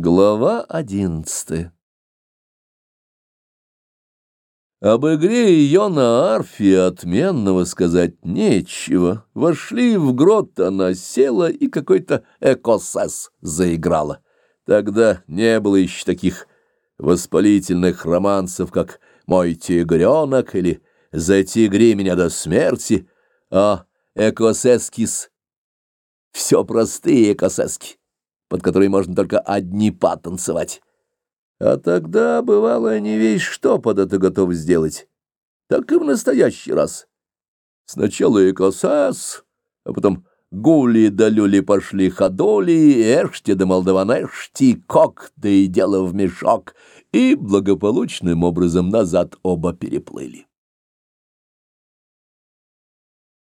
Глава одиннадцатая Об игре ее на арфе отменного сказать нечего. Вошли в грот, она села и какой-то экосес заиграла. Тогда не было еще таких воспалительных романсов, как «Мой тигренок» или «Затигри меня до смерти», а экосескис — все простые экосески под который можно только одни па танцевать. А тогда, бывало, не весь что под это готов сделать. Так и в настоящий раз. Сначала и косас, а потом гули да люли пошли ходоли, эшти да молдаванешти, кок да и дело в мешок, и благополучным образом назад оба переплыли.